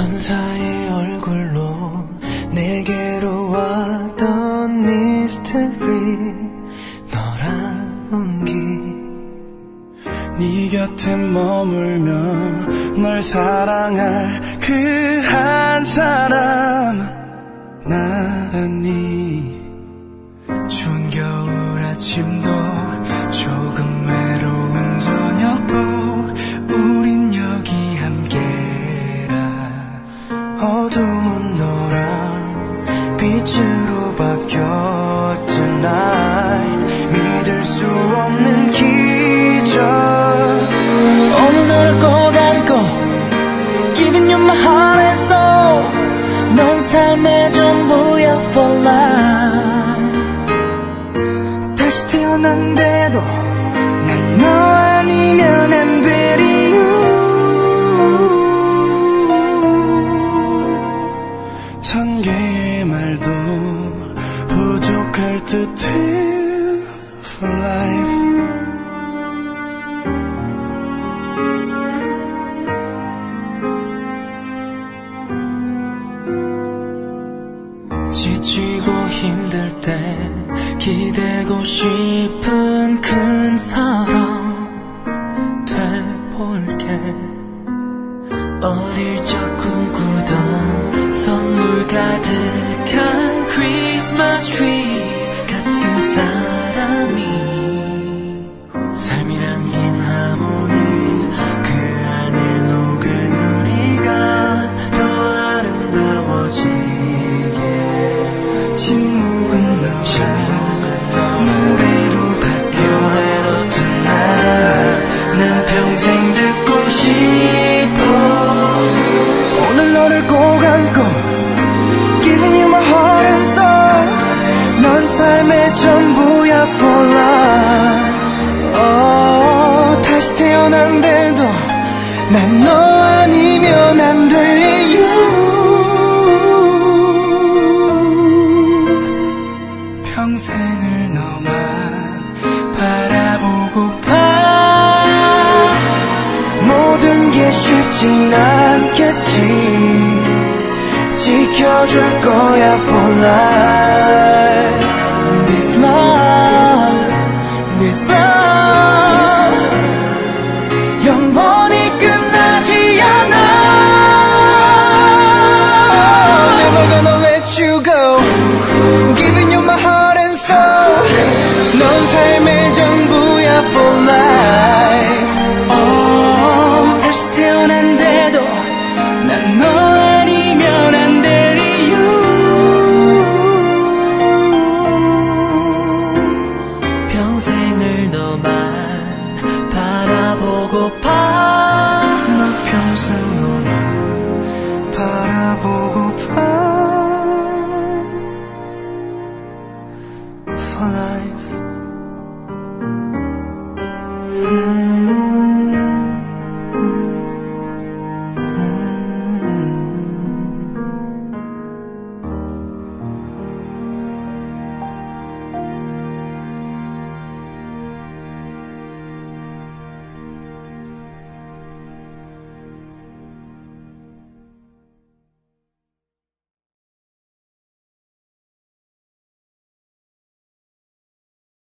천사의 얼굴로 내게로 왔던 미스터리 너란 기네 곁에 머물며 널 사랑할 그 한 사람 나란히 삶의 전부야 for life 다시 태어난데도 난 너 아니면 안 되리 천 개의 말도 부족할 듯해. For life 지치고 힘들 때 기대고 싶은 큰 사랑 돼볼게. 어릴 적 꿈꾸던 선물 가득한 크리스마스 트리 같은 사람이 난 너 아니면 안돼 you 평생을 너만 바라보고파 모든 게 쉽진 않겠지. 지켜줄 거야 for life 넌 삶의 전부야 for life